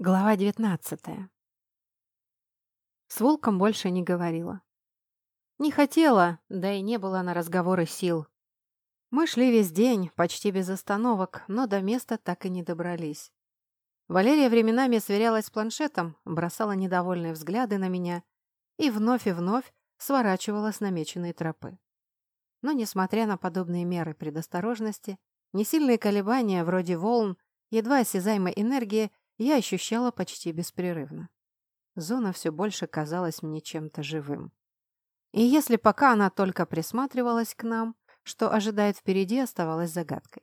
Глава девятнадцатая. С волком больше не говорила. Не хотела, да и не было на разговоры сил. Мы шли весь день, почти без остановок, но до места так и не добрались. Валерия временами сверялась с планшетом, бросала недовольные взгляды на меня и вновь и вновь сворачивала с намеченной тропы. Но, несмотря на подобные меры предосторожности, несильные колебания, вроде волн, едва осязаемой энергии, я ощущала почти беспрерывно. Зона все больше казалась мне чем-то живым. И если пока она только присматривалась к нам, что ожидает впереди, оставалась загадкой.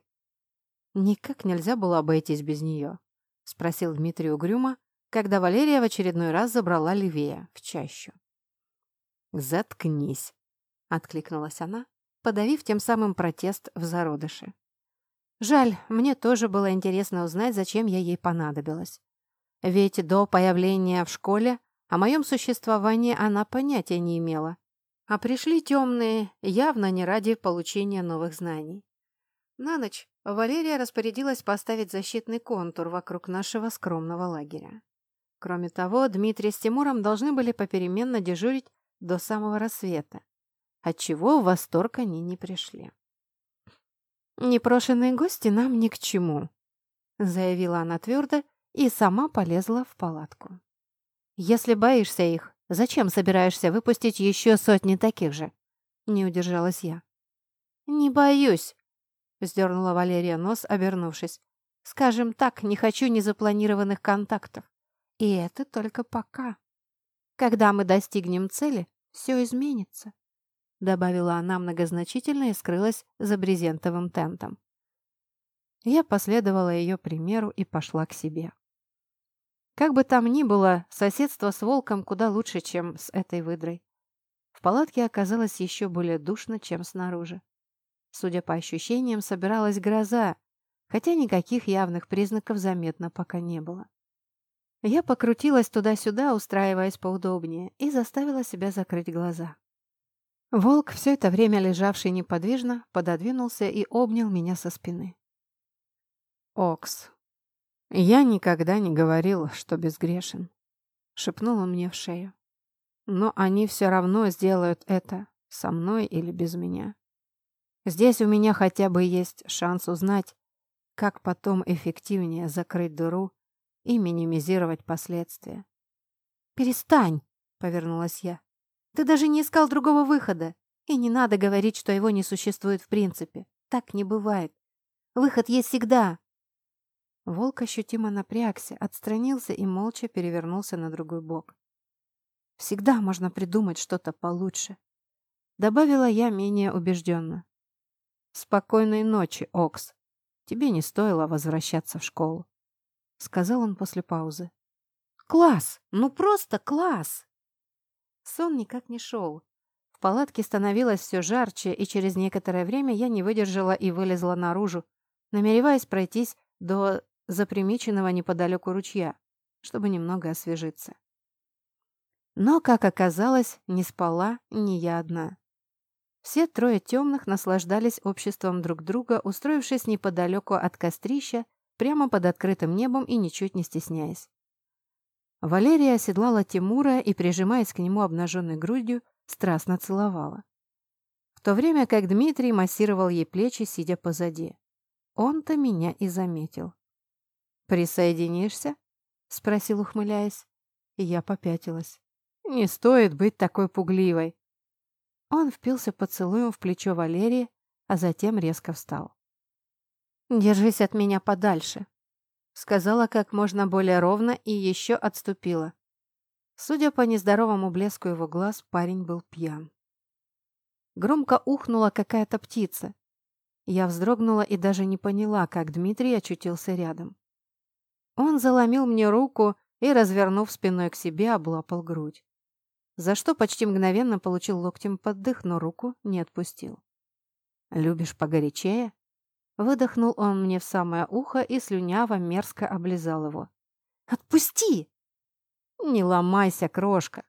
«Никак нельзя было обойтись без нее», — спросил Дмитрий угрюмо, когда Валерия в очередной раз забрала левее, в чащу. «Заткнись», — откликнулась она, подавив тем самым протест в зародыше. Жаль, мне тоже было интересно узнать, зачем я ей понадобилась. Ведь до появления в школе о моем существовании она понятия не имела. А пришли темные явно не ради получения новых знаний. На ночь Валерия распорядилась поставить защитный контур вокруг нашего скромного лагеря. Кроме того, Дмитрий с Тимуром должны были попеременно дежурить до самого рассвета, отчего в восторг они не пришли. «Непрошенные гости нам ни к чему», — заявила она твердо и сама полезла в палатку. «Если боишься их, зачем собираешься выпустить еще сотни таких же?» — не удержалась я. «Не боюсь», — вздернула Валерия нос, обернувшись. «Скажем так, не хочу незапланированных контактов. И это только пока. Когда мы достигнем цели, все изменится». — добавила она многозначительно и скрылась за брезентовым тентом. Я последовала ее примеру и пошла к себе. Как бы там ни было, соседство с волком куда лучше, чем с этой выдрой. В палатке оказалось еще более душно, чем снаружи. Судя по ощущениям, собиралась гроза, хотя никаких явных признаков заметно пока не было. Я покрутилась туда-сюда, устраиваясь поудобнее, и заставила себя закрыть глаза. Волк, все это время лежавший неподвижно, пододвинулся и обнял меня со спины. «Окс, я никогда не говорил, что безгрешен», — шепнул он мне в шею. «Но они все равно сделают это, со мной или без меня. Здесь у меня хотя бы есть шанс узнать, как потом эффективнее закрыть дыру и минимизировать последствия». «Перестань!» — повернулась я. Ты даже не искал другого выхода. И не надо говорить, что его не существует в принципе. Так не бывает. Выход есть всегда. Волк ощутимо напрягся, отстранился и молча перевернулся на другой бок. Всегда можно придумать что-то получше. Добавила я менее убежденно. «Спокойной ночи, Окс. Тебе не стоило возвращаться в школу», — сказал он после паузы. «Класс! Ну просто класс!» Сон никак не шел. В палатке становилось все жарче, и через некоторое время я не выдержала и вылезла наружу, намереваясь пройтись до запримеченного неподалеку ручья, чтобы немного освежиться. Но, как оказалось, не спала не я одна. Все трое темных наслаждались обществом друг друга, устроившись неподалеку от кострища, прямо под открытым небом и ничуть не стесняясь. Валерия оседлала Тимура и, прижимаясь к нему обнаженной грудью, страстно целовала. В то время как Дмитрий массировал ей плечи, сидя позади. Он-то меня и заметил. «Присоединишься?» — спросил, ухмыляясь. И я попятилась. «Не стоит быть такой пугливой». Он впился поцелуем в плечо Валерии, а затем резко встал. «Держись от меня подальше», Сказала как можно более ровно и еще отступила. Судя по нездоровому блеску его глаз, парень был пьян. Громко ухнула какая-то птица. Я вздрогнула и даже не поняла, как Дмитрий очутился рядом. Он заломил мне руку и, развернув спиной к себе, облапал грудь. За что почти мгновенно получил локтем под но руку не отпустил. «Любишь погорячее?» Выдохнул он мне в самое ухо и слюняво мерзко облизал его. «Отпусти!» «Не ломайся, крошка!»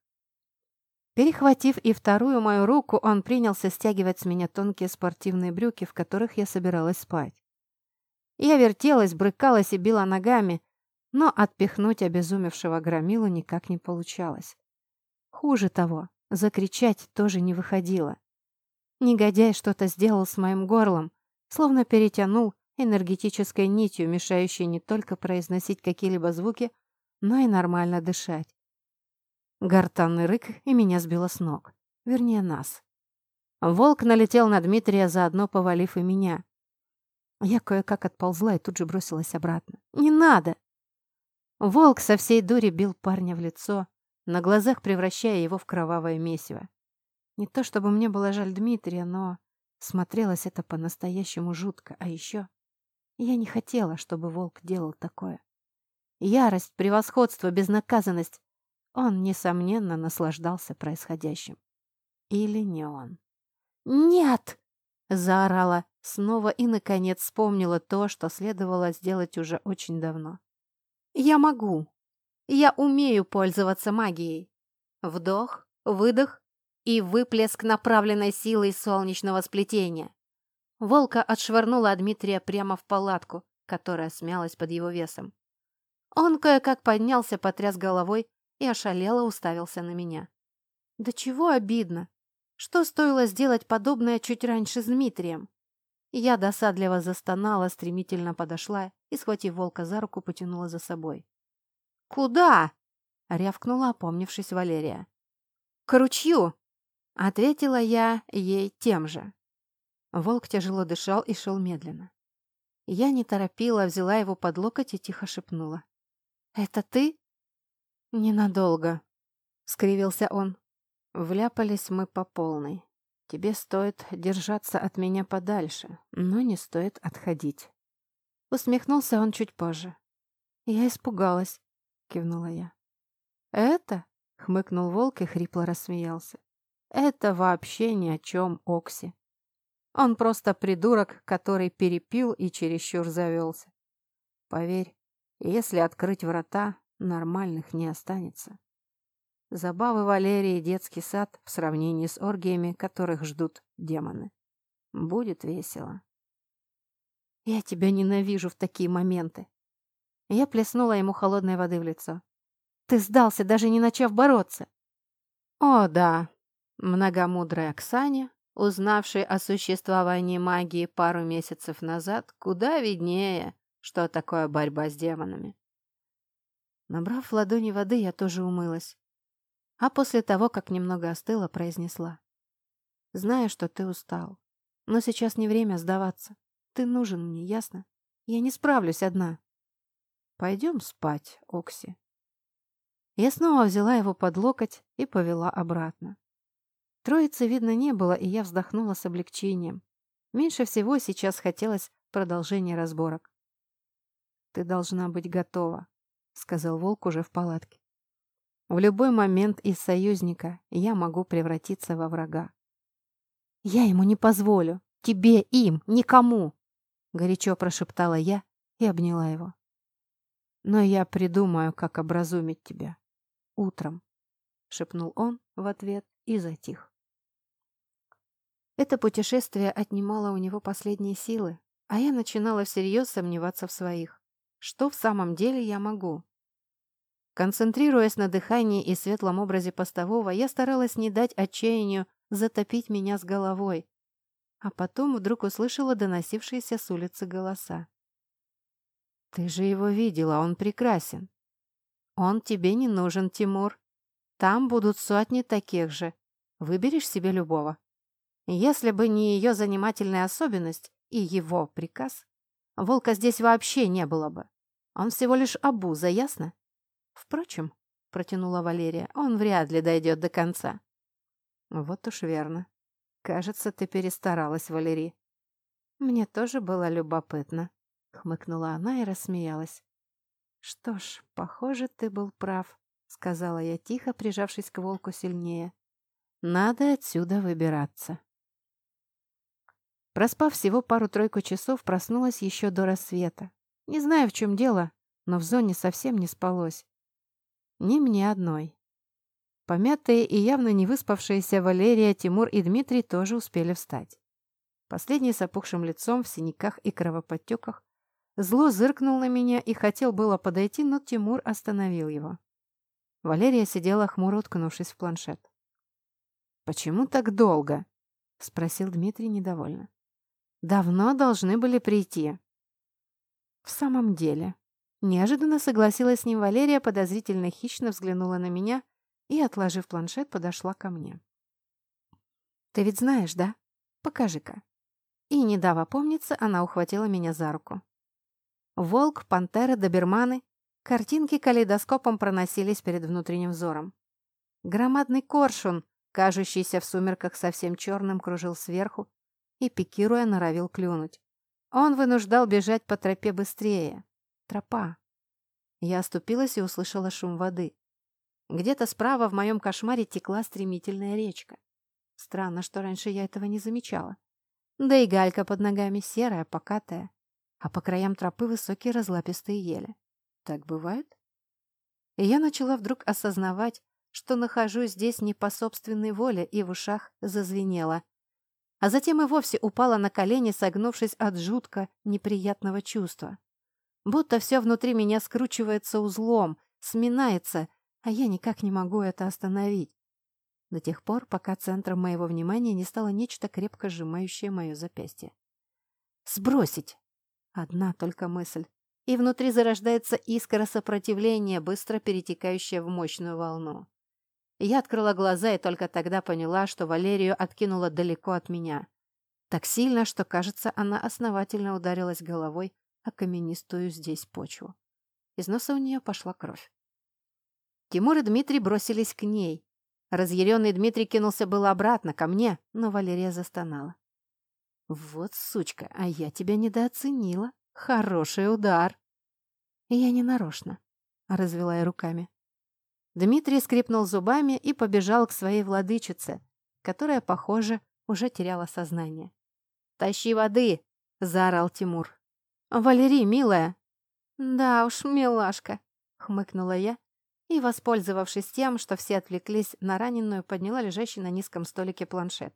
Перехватив и вторую мою руку, он принялся стягивать с меня тонкие спортивные брюки, в которых я собиралась спать. Я вертелась, брыкалась и била ногами, Но отпихнуть обезумевшего громилу никак не получалось. Хуже того, закричать тоже не выходило. Негодяй что-то сделал с моим горлом, словно перетянул энергетической нитью, мешающей не только произносить какие-либо звуки, но и нормально дышать. Гортанный рык и меня сбило с ног. Вернее, нас. Волк налетел на Дмитрия, заодно повалив и меня. Я кое-как отползла и тут же бросилась обратно. «Не надо!» Волк со всей дури бил парня в лицо, на глазах превращая его в кровавое месиво. Не то чтобы мне было жаль Дмитрия, но смотрелось это по-настоящему жутко. А еще я не хотела, чтобы волк делал такое. Ярость, превосходство, безнаказанность. Он, несомненно, наслаждался происходящим. Или не он? «Нет!» — заорала снова и, наконец, вспомнила то, что следовало сделать уже очень давно. «Я могу. Я умею пользоваться магией. Вдох, выдох и выплеск направленной силой солнечного сплетения. Волка отшвырнула Дмитрия прямо в палатку, которая смялась под его весом. Он кое-как поднялся, потряс головой и ошалело уставился на меня. «Да чего обидно! Что стоило сделать подобное чуть раньше с Дмитрием? Я досадливо застонала, стремительно подошла и, схватив волка за руку, потянула за собой. «Куда?» — рявкнула, опомнившись Валерия. «К ручью!» — ответила я ей тем же. Волк тяжело дышал и шел медленно. Я не торопила, взяла его под локоть и тихо шепнула. «Это ты?» «Ненадолго», — скривился он. Вляпались мы по полной. Тебе стоит держаться от меня подальше, но не стоит отходить. Усмехнулся он чуть позже. Я испугалась, кивнула я. Это? Хмыкнул волк и хрипло рассмеялся. Это вообще ни о чем, Окси. Он просто придурок, который перепил и чересчур завелся. Поверь, если открыть врата, нормальных не останется. Забавы Валерии детский сад в сравнении с оргиями, которых ждут демоны. Будет весело. Я тебя ненавижу в такие моменты. Я плеснула ему холодной воды в лицо. Ты сдался, даже не начав бороться. О, да. Многомудрая Оксане, узнавшая о существовании магии пару месяцев назад, куда виднее, что такое борьба с демонами. Набрав в ладони воды, я тоже умылась а после того, как немного остыла, произнесла. «Знаю, что ты устал, но сейчас не время сдаваться. Ты нужен мне, ясно? Я не справлюсь одна». «Пойдем спать, Окси». Я снова взяла его под локоть и повела обратно. Троицы, видно, не было, и я вздохнула с облегчением. Меньше всего сейчас хотелось продолжения разборок. «Ты должна быть готова», — сказал Волк уже в палатке. В любой момент из союзника я могу превратиться во врага. «Я ему не позволю! Тебе, им, никому!» Горячо прошептала я и обняла его. «Но я придумаю, как образумить тебя. Утром», — шепнул он в ответ и затих. Это путешествие отнимало у него последние силы, а я начинала всерьез сомневаться в своих. Что в самом деле я могу? Концентрируясь на дыхании и светлом образе постового, я старалась не дать отчаянию затопить меня с головой. А потом вдруг услышала доносившиеся с улицы голоса. «Ты же его видела, он прекрасен». «Он тебе не нужен, Тимур. Там будут сотни таких же. Выберешь себе любого». Если бы не ее занимательная особенность и его приказ, волка здесь вообще не было бы. Он всего лишь обуза, ясно? Впрочем, протянула Валерия, он вряд ли дойдет до конца. Вот уж верно. Кажется, ты перестаралась, Валерий. Мне тоже было любопытно, хмыкнула она и рассмеялась. Что ж, похоже, ты был прав, сказала я тихо, прижавшись к волку сильнее. Надо отсюда выбираться. Проспав всего пару-тройку часов, проснулась еще до рассвета. Не знаю, в чем дело, но в зоне совсем не спалось. Не мне одной. Помятые и явно не выспавшиеся Валерия, Тимур и Дмитрий тоже успели встать. Последний с опухшим лицом в синяках и кровоподтеках, Зло зыркнул на меня и хотел было подойти, но Тимур остановил его. Валерия сидела хмуро уткнувшись в планшет. «Почему так долго?» — спросил Дмитрий недовольно. «Давно должны были прийти». «В самом деле». Неожиданно согласилась с ним Валерия, подозрительно хищно взглянула на меня и, отложив планшет, подошла ко мне. «Ты ведь знаешь, да? Покажи-ка». И, не дав опомниться, она ухватила меня за руку. Волк, пантера, доберманы. Картинки калейдоскопом проносились перед внутренним взором. Громадный коршун, кажущийся в сумерках совсем черным, кружил сверху и, пикируя, норовил клюнуть. Он вынуждал бежать по тропе быстрее. Тропа. Я оступилась и услышала шум воды. Где-то справа в моем кошмаре текла стремительная речка. Странно, что раньше я этого не замечала. Да и галька под ногами серая, покатая, а по краям тропы высокие разлапистые ели. Так бывает? И я начала вдруг осознавать, что нахожусь здесь не по собственной воле, и в ушах зазвенело. А затем и вовсе упала на колени, согнувшись от жутко неприятного чувства. Будто все внутри меня скручивается узлом, сминается, а я никак не могу это остановить до тех пор, пока центром моего внимания не стало нечто крепко сжимающее мое запястье. «Сбросить!» Одна только мысль. И внутри зарождается искра сопротивления, быстро перетекающая в мощную волну. Я открыла глаза и только тогда поняла, что Валерию откинула далеко от меня. Так сильно, что, кажется, она основательно ударилась головой о каменистую здесь почву. Из носа у нее пошла кровь. Тимур и Дмитрий бросились к ней, Разъяренный Дмитрий кинулся было обратно, ко мне, но Валерия застонала. «Вот сучка, а я тебя недооценила. Хороший удар!» «Я не нарочно», — развела я руками. Дмитрий скрипнул зубами и побежал к своей владычице, которая, похоже, уже теряла сознание. «Тащи воды!» — заорал Тимур. «Валерий, милая!» «Да уж, милашка!» — хмыкнула я и, воспользовавшись тем, что все отвлеклись на раненую, подняла лежащий на низком столике планшет.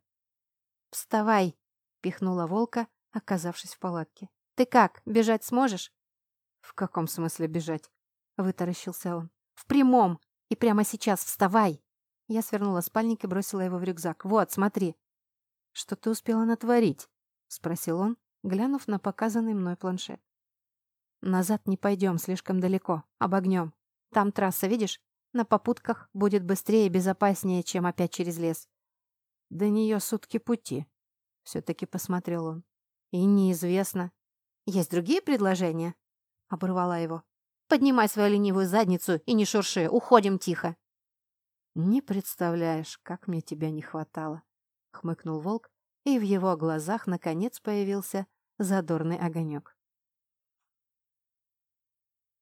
«Вставай!» — пихнула волка, оказавшись в палатке. «Ты как, бежать сможешь?» «В каком смысле бежать?» — вытаращился он. «В прямом! И прямо сейчас вставай!» Я свернула спальник и бросила его в рюкзак. «Вот, смотри!» «Что ты успела натворить?» — спросил он, глянув на показанный мной планшет. «Назад не пойдем, слишком далеко. Обогнем. Там трасса, видишь? На попутках будет быстрее и безопаснее, чем опять через лес. До нее сутки пути. Все-таки посмотрел он. И неизвестно. Есть другие предложения? Оборвала его. Поднимай свою ленивую задницу и не шурши. Уходим тихо. Не представляешь, как мне тебя не хватало. Хмыкнул волк, и в его глазах наконец появился задорный огонек.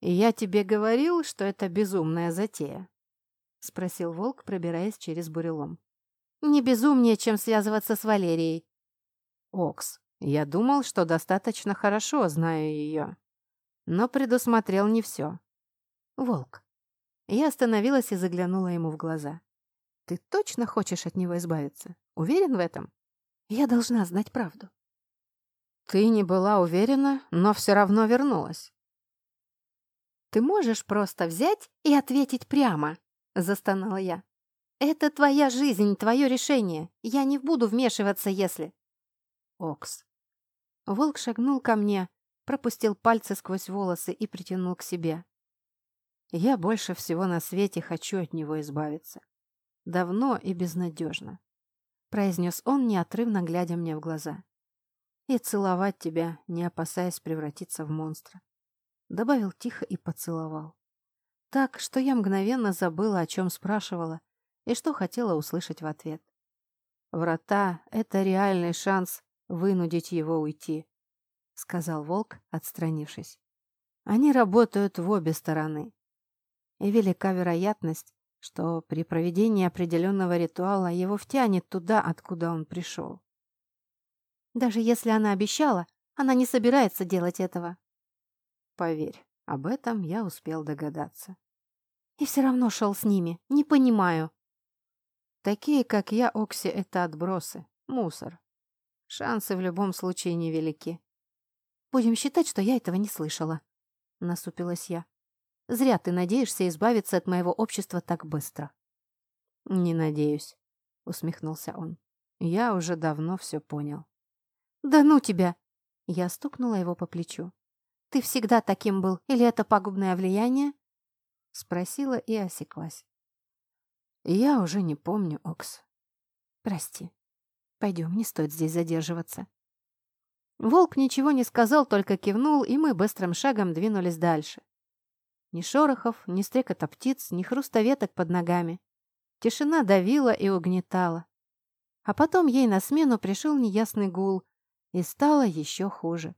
«Я тебе говорил, что это безумная затея?» — спросил волк, пробираясь через бурелом. «Не безумнее, чем связываться с Валерией». «Окс, я думал, что достаточно хорошо знаю ее, но предусмотрел не все». «Волк». Я остановилась и заглянула ему в глаза. «Ты точно хочешь от него избавиться? Уверен в этом? Я должна знать правду». «Ты не была уверена, но все равно вернулась. «Ты можешь просто взять и ответить прямо?» — застонала я. «Это твоя жизнь, твое решение. Я не буду вмешиваться, если...» «Окс». Волк шагнул ко мне, пропустил пальцы сквозь волосы и притянул к себе. Я больше всего на свете хочу от него избавиться. Давно и безнадежно. Произнес он, неотрывно глядя мне в глаза. И целовать тебя, не опасаясь превратиться в монстра добавил тихо и поцеловал. Так, что я мгновенно забыла, о чем спрашивала и что хотела услышать в ответ. «Врата — это реальный шанс вынудить его уйти», — сказал волк, отстранившись. «Они работают в обе стороны. И велика вероятность, что при проведении определенного ритуала его втянет туда, откуда он пришел. Даже если она обещала, она не собирается делать этого. Поверь, об этом я успел догадаться. И все равно шел с ними. Не понимаю. Такие, как я, Окси, это отбросы. Мусор. Шансы в любом случае невелики. Будем считать, что я этого не слышала, насупилась я. Зря ты надеешься избавиться от моего общества так быстро. Не надеюсь, усмехнулся он. Я уже давно все понял. Да ну тебя! Я стукнула его по плечу. Ты всегда таким был, или это пагубное влияние? Спросила и осеклась. Я уже не помню, Окс. Прости. Пойдем, не стоит здесь задерживаться. Волк ничего не сказал, только кивнул, и мы быстрым шагом двинулись дальше. Ни шорохов, ни стрекота птиц, ни хруста веток под ногами. Тишина давила и угнетала. А потом ей на смену пришел неясный гул, и стало еще хуже.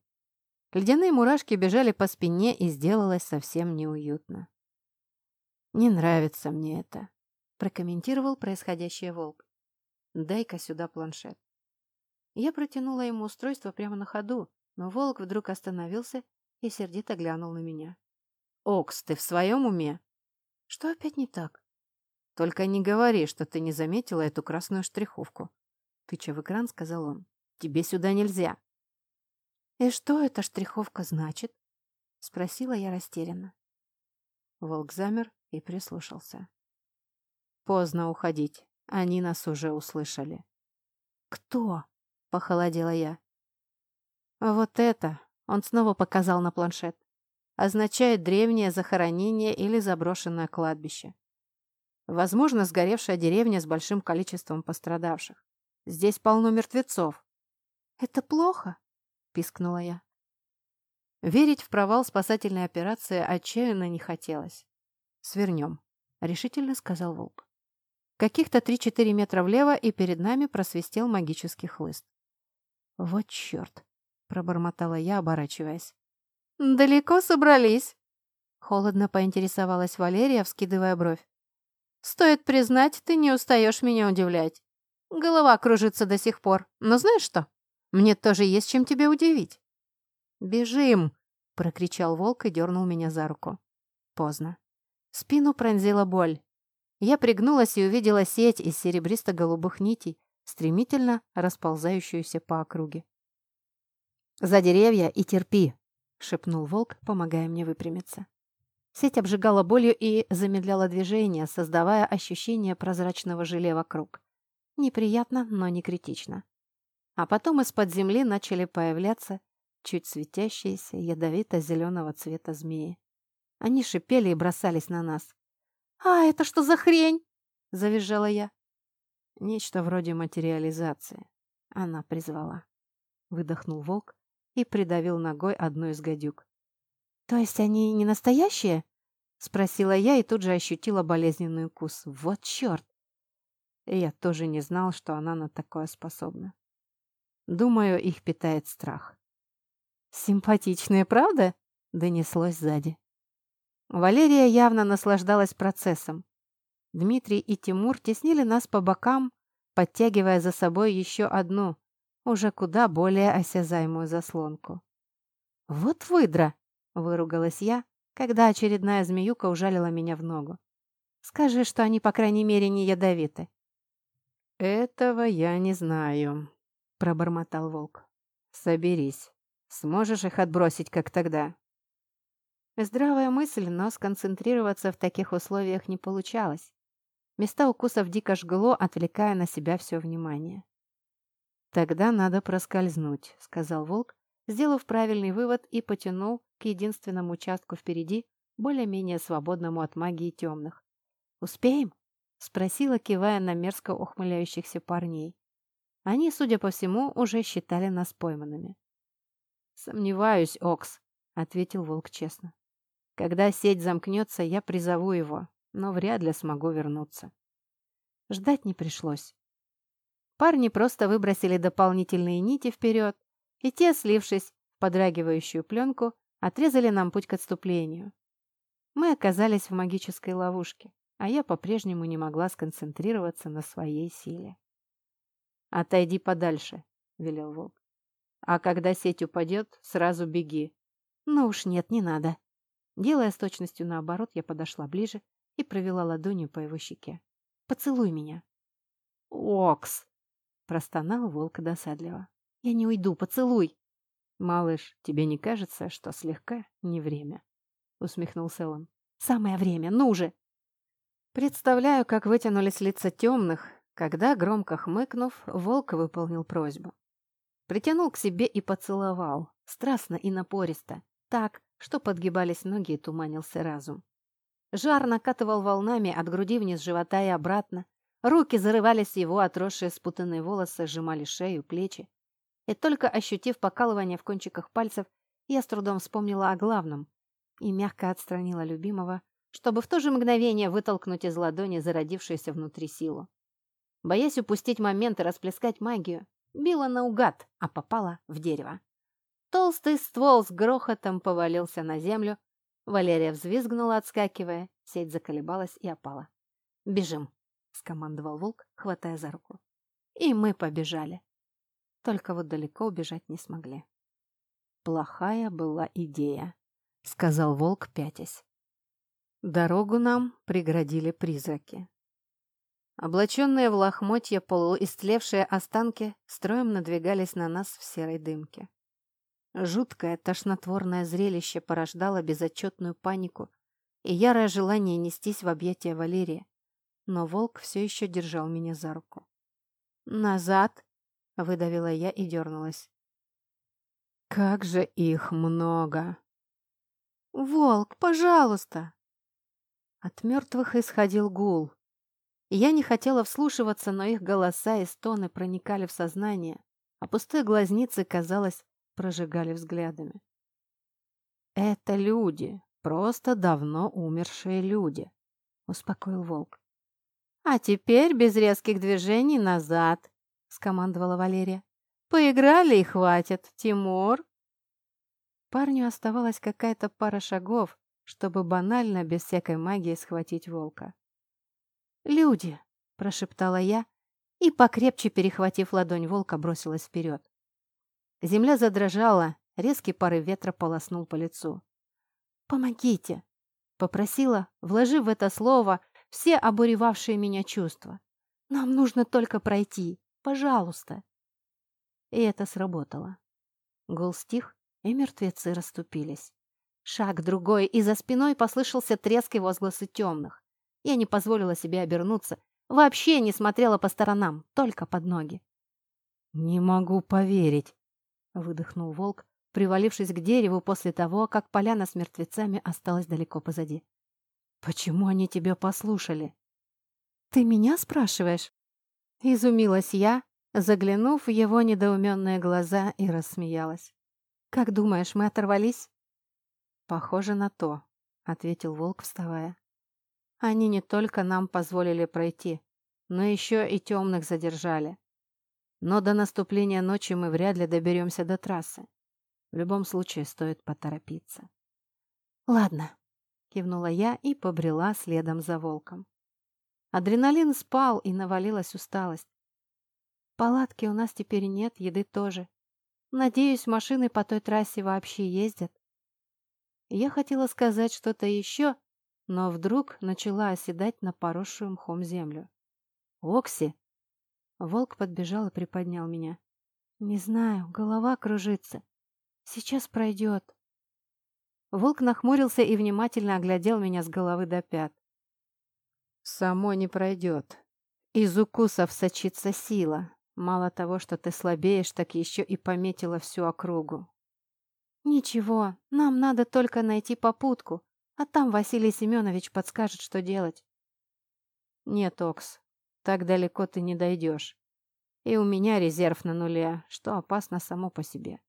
Ледяные мурашки бежали по спине, и сделалось совсем неуютно. «Не нравится мне это», — прокомментировал происходящее волк. «Дай-ка сюда планшет». Я протянула ему устройство прямо на ходу, но волк вдруг остановился и сердито глянул на меня. «Окс, ты в своем уме?» «Что опять не так?» «Только не говори, что ты не заметила эту красную штриховку», — тыча в экран, сказал он. «Тебе сюда нельзя». «И что эта штриховка значит?» — спросила я растерянно. Волк замер и прислушался. «Поздно уходить. Они нас уже услышали». «Кто?» Похолодела я. Вот это, он снова показал на планшет, означает древнее захоронение или заброшенное кладбище. Возможно, сгоревшая деревня с большим количеством пострадавших. Здесь полно мертвецов. Это плохо, пискнула я. Верить в провал спасательной операции отчаянно не хотелось. «Свернем», — решительно сказал Волк. Каких-то три-четыре метра влево, и перед нами просвистел магический хлыст. «Вот черт!» — пробормотала я, оборачиваясь. «Далеко собрались?» — холодно поинтересовалась Валерия, вскидывая бровь. «Стоит признать, ты не устаешь меня удивлять. Голова кружится до сих пор. Но знаешь что? Мне тоже есть чем тебя удивить». «Бежим!» — прокричал волк и дернул меня за руку. Поздно. Спину пронзила боль. Я пригнулась и увидела сеть из серебристо-голубых нитей, стремительно расползающуюся по округе. «За деревья и терпи!» — шепнул волк, помогая мне выпрямиться. Сеть обжигала болью и замедляла движение, создавая ощущение прозрачного желе вокруг. Неприятно, но не критично. А потом из-под земли начали появляться чуть светящиеся ядовито-зеленого цвета змеи. Они шипели и бросались на нас. «А, это что за хрень?» — завизжала я. Нечто вроде материализации. Она призвала. Выдохнул волк и придавил ногой одну из гадюк. «То есть они не настоящие?» Спросила я и тут же ощутила болезненный укус. «Вот черт!» И я тоже не знал, что она на такое способна. Думаю, их питает страх. «Симпатичные, правда?» — донеслось сзади. Валерия явно наслаждалась процессом. Дмитрий и Тимур теснили нас по бокам, подтягивая за собой еще одну, уже куда более осязаемую заслонку. «Вот выдра!» — выругалась я, когда очередная змеюка ужалила меня в ногу. «Скажи, что они, по крайней мере, не ядовиты». «Этого я не знаю», — пробормотал волк. «Соберись. Сможешь их отбросить, как тогда?» Здравая мысль, но сконцентрироваться в таких условиях не получалось. Места укусов дико жгло, отвлекая на себя все внимание. «Тогда надо проскользнуть», — сказал волк, сделав правильный вывод и потянул к единственному участку впереди, более-менее свободному от магии темных. «Успеем?» — спросила, кивая на мерзко ухмыляющихся парней. Они, судя по всему, уже считали нас пойманными. «Сомневаюсь, Окс», — ответил волк честно. «Когда сеть замкнется, я призову его, но вряд ли смогу вернуться. Ждать не пришлось. Парни просто выбросили дополнительные нити вперед, и те, слившись в подрагивающую пленку, отрезали нам путь к отступлению. Мы оказались в магической ловушке, а я по-прежнему не могла сконцентрироваться на своей силе. «Отойди подальше», — велел волк. «А когда сеть упадет, сразу беги». «Ну уж нет, не надо». Делая с точностью наоборот, я подошла ближе и провела ладонью по его щеке. «Поцелуй меня!» «Окс!» — простонал волк досадливо. «Я не уйду, поцелуй!» «Малыш, тебе не кажется, что слегка не время?» — усмехнулся он. «Самое время, ну же!» Представляю, как вытянулись лица темных, когда, громко хмыкнув, волк выполнил просьбу. Притянул к себе и поцеловал, страстно и напористо, так, что подгибались ноги и туманился разум. Жар накатывал волнами от груди вниз живота и обратно, руки зарывались в его отросшие спутанные волосы, сжимали шею, плечи. И только ощутив покалывание в кончиках пальцев, я с трудом вспомнила о главном и мягко отстранила любимого, чтобы в то же мгновение вытолкнуть из ладони зародившуюся внутри силу. Боясь упустить момент и расплескать магию, била наугад, а попала в дерево. Толстый ствол с грохотом повалился на землю. Валерия взвизгнула, отскакивая. Сеть заколебалась и опала. «Бежим!» — скомандовал волк, хватая за руку. И мы побежали. Только вот далеко убежать не смогли. «Плохая была идея», — сказал волк, пятясь. Дорогу нам преградили призраки. Облаченные в лохмотья полуистлевшие останки строем надвигались на нас в серой дымке. Жуткое тошнотворное зрелище порождало безотчетную панику и ярое желание нестись в объятия Валерия, но волк все еще держал меня за руку. «Назад!» — выдавила я и дернулась. «Как же их много!» «Волк, пожалуйста!» От мертвых исходил гул. Я не хотела вслушиваться, но их голоса и стоны проникали в сознание, а пустые глазницы, казалось, прожигали взглядами. «Это люди, просто давно умершие люди», — успокоил волк. «А теперь без резких движений назад», — скомандовала Валерия. «Поиграли и хватит, Тимур». Парню оставалась какая-то пара шагов, чтобы банально, без всякой магии, схватить волка. «Люди!» – прошептала я и, покрепче перехватив ладонь волка, бросилась вперед. Земля задрожала, резкий порыв ветра полоснул по лицу. «Помогите!» – попросила, вложив в это слово все обуревавшие меня чувства. «Нам нужно только пройти. Пожалуйста!» И это сработало. Гул стих, и мертвецы расступились. Шаг другой, и за спиной послышался треск и возгласы темных. Я не позволила себе обернуться, вообще не смотрела по сторонам, только под ноги. «Не могу поверить», — выдохнул волк, привалившись к дереву после того, как поляна с мертвецами осталась далеко позади. «Почему они тебя послушали?» «Ты меня спрашиваешь?» Изумилась я, заглянув в его недоуменные глаза и рассмеялась. «Как думаешь, мы оторвались?» «Похоже на то», — ответил волк, вставая. «Они не только нам позволили пройти, но еще и темных задержали. Но до наступления ночи мы вряд ли доберемся до трассы. В любом случае стоит поторопиться». «Ладно», — кивнула я и побрела следом за волком. Адреналин спал, и навалилась усталость. Палатки у нас теперь нет, еды тоже. Надеюсь, машины по той трассе вообще ездят. Я хотела сказать что-то еще, но вдруг начала оседать на поросшую мхом землю. «Окси!» Волк подбежал и приподнял меня. «Не знаю, голова кружится. Сейчас пройдет». Волк нахмурился и внимательно оглядел меня с головы до пят. «Само не пройдет. Из укусов сочится сила. Мало того, что ты слабеешь, так еще и пометила всю округу. «Ничего, нам надо только найти попутку, а там Василий Семенович подскажет, что делать». «Нет, Окс, так далеко ты не дойдешь. И у меня резерв на нуле, что опасно само по себе.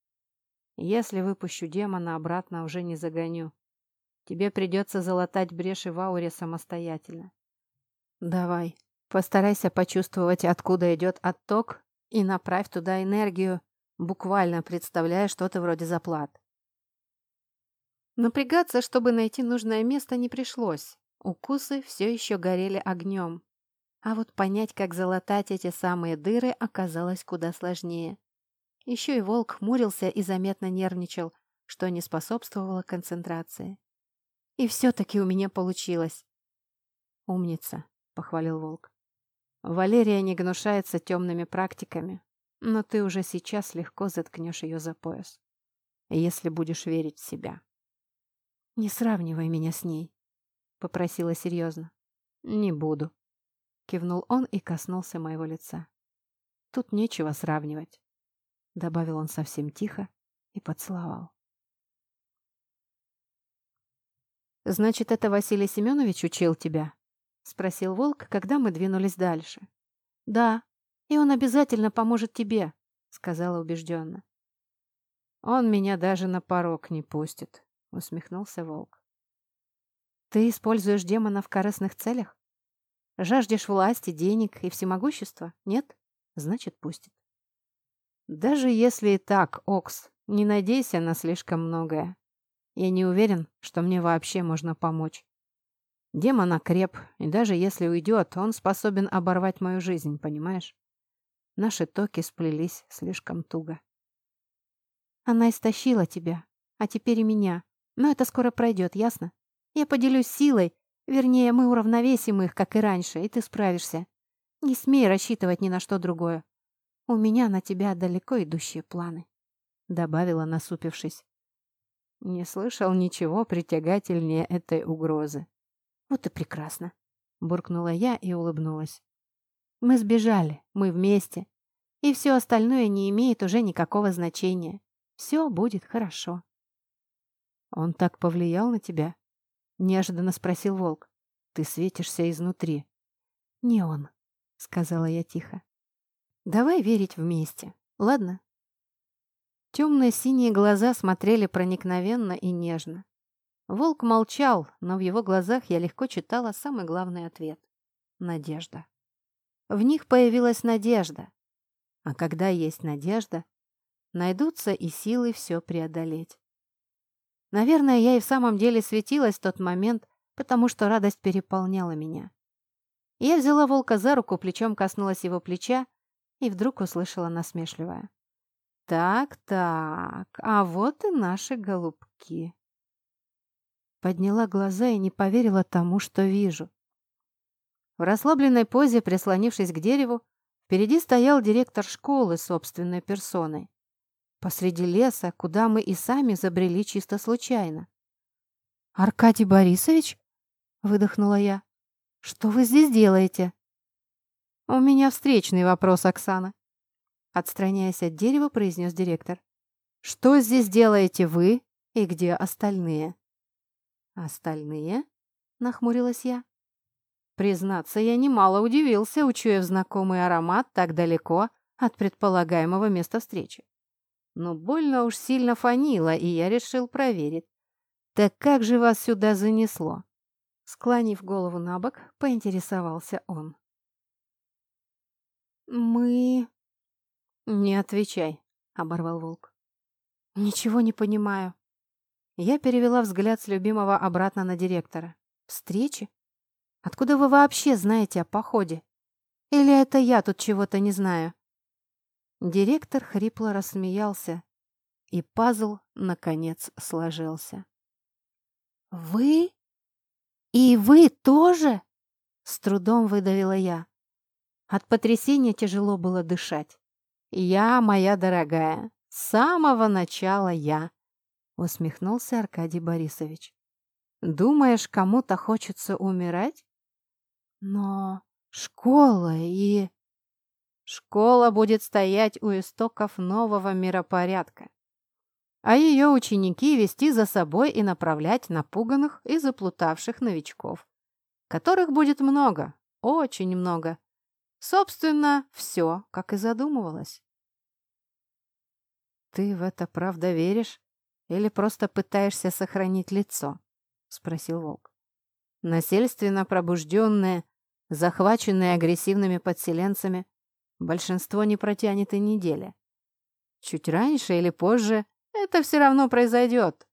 Если выпущу демона, обратно уже не загоню. Тебе придется залатать бреши в ауре самостоятельно. Давай, постарайся почувствовать, откуда идет отток, и направь туда энергию, буквально представляя что-то вроде заплат. Напрягаться, чтобы найти нужное место, не пришлось. Укусы все еще горели огнем. А вот понять, как залатать эти самые дыры, оказалось куда сложнее. Еще и волк хмурился и заметно нервничал, что не способствовало концентрации. И все-таки у меня получилось. «Умница», — похвалил волк. «Валерия не гнушается темными практиками, но ты уже сейчас легко заткнешь ее за пояс». если будешь верить в себя. «Не сравнивай меня с ней», — попросила серьезно. «Не буду», — кивнул он и коснулся моего лица. «Тут нечего сравнивать», — добавил он совсем тихо и поцеловал. «Значит, это Василий Семенович учил тебя?» — спросил Волк, когда мы двинулись дальше. «Да, и он обязательно поможет тебе», — сказала убежденно. «Он меня даже на порог не пустит», — усмехнулся Волк. «Ты используешь демона в корыстных целях? Жаждешь власти, денег и всемогущества? Нет? Значит, пустит». «Даже если и так, Окс, не надейся на слишком многое. Я не уверен, что мне вообще можно помочь. Демон окреп, и даже если уйдет, он способен оборвать мою жизнь, понимаешь? Наши токи сплелись слишком туго. Она истощила тебя, а теперь и меня. Но это скоро пройдет, ясно? Я поделюсь силой, вернее, мы уравновесим их, как и раньше, и ты справишься. Не смей рассчитывать ни на что другое. У меня на тебя далеко идущие планы», — добавила, насупившись. Не слышал ничего притягательнее этой угрозы. «Вот и прекрасно», — буркнула я и улыбнулась. «Мы сбежали, мы вместе, и все остальное не имеет уже никакого значения. Все будет хорошо». «Он так повлиял на тебя?» — неожиданно спросил Волк. «Ты светишься изнутри». «Не он», — сказала я тихо. «Давай верить вместе, ладно?» Темные синие глаза смотрели проникновенно и нежно. Волк молчал, но в его глазах я легко читала самый главный ответ — надежда. В них появилась надежда. А когда есть надежда, найдутся и силы все преодолеть. Наверное, я и в самом деле светилась в тот момент, потому что радость переполняла меня. Я взяла волка за руку, плечом коснулась его плеча и вдруг услышала насмешливое. «Так-так, а вот и наши голубки». Подняла глаза и не поверила тому, что вижу. В расслабленной позе, прислонившись к дереву, впереди стоял директор школы собственной персоной. Посреди леса, куда мы и сами забрели чисто случайно. «Аркадий Борисович?» — выдохнула я. «Что вы здесь делаете?» «У меня встречный вопрос, Оксана», Отстраняясь от дерева, произнес директор. «Что здесь делаете вы и где остальные?» «Остальные?» — нахмурилась я. Признаться, я немало удивился, учуяв знакомый аромат так далеко от предполагаемого места встречи. Но больно уж сильно фанило, и я решил проверить. «Так как же вас сюда занесло?» Склонив голову на бок, поинтересовался он. «Мы...» «Не отвечай», — оборвал волк. «Ничего не понимаю». Я перевела взгляд с любимого обратно на директора. «Встречи? Откуда вы вообще знаете о походе? Или это я тут чего-то не знаю?» Директор хрипло рассмеялся, и пазл, наконец, сложился. «Вы? И вы тоже?» — с трудом выдавила я. От потрясения тяжело было дышать. «Я, моя дорогая, с самого начала я», — усмехнулся Аркадий Борисович. «Думаешь, кому-то хочется умирать? Но школа и...» «Школа будет стоять у истоков нового миропорядка, а ее ученики вести за собой и направлять напуганных и заплутавших новичков, которых будет много, очень много, Собственно, все, как и задумывалось. «Ты в это правда веришь или просто пытаешься сохранить лицо?» — спросил Волк. Насильственно пробужденные, захваченные агрессивными подселенцами, большинство не протянет и недели. Чуть раньше или позже это все равно произойдет.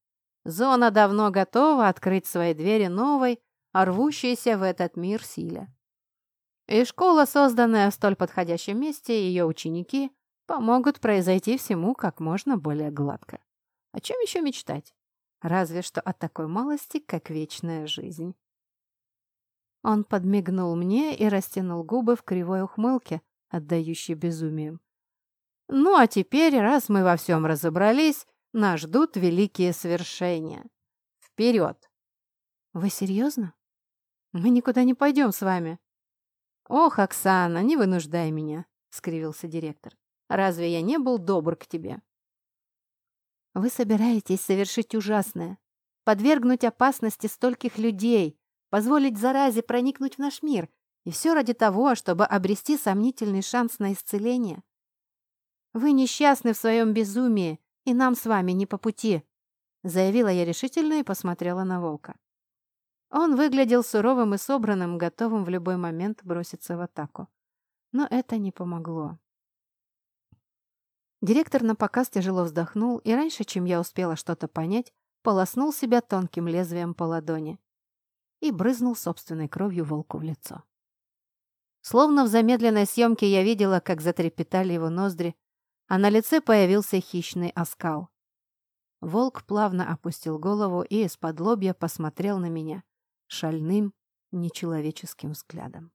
Зона давно готова открыть свои двери новой, рвущейся в этот мир силе. И школа, созданная в столь подходящем месте, и ее ученики помогут произойти всему как можно более гладко. О чем еще мечтать? Разве что о такой малости, как вечная жизнь. Он подмигнул мне и растянул губы в кривой ухмылке, отдающей безумием. «Ну а теперь, раз мы во всем разобрались, Нас ждут великие свершения. Вперед!» «Вы серьезно? Мы никуда не пойдем с вами». «Ох, Оксана, не вынуждай меня», — скривился директор. «Разве я не был добр к тебе?» «Вы собираетесь совершить ужасное, подвергнуть опасности стольких людей, позволить заразе проникнуть в наш мир, и все ради того, чтобы обрести сомнительный шанс на исцеление. Вы несчастны в своем безумии, и нам с вами не по пути», — заявила я решительно и посмотрела на волка. Он выглядел суровым и собранным, готовым в любой момент броситься в атаку. Но это не помогло. Директор на показ тяжело вздохнул и раньше, чем я успела что-то понять, полоснул себя тонким лезвием по ладони и брызнул собственной кровью волку в лицо. Словно в замедленной съемке я видела, как затрепетали его ноздри, а на лице появился хищный оскал. Волк плавно опустил голову и из-под лобья посмотрел на меня, шальным, нечеловеческим взглядом.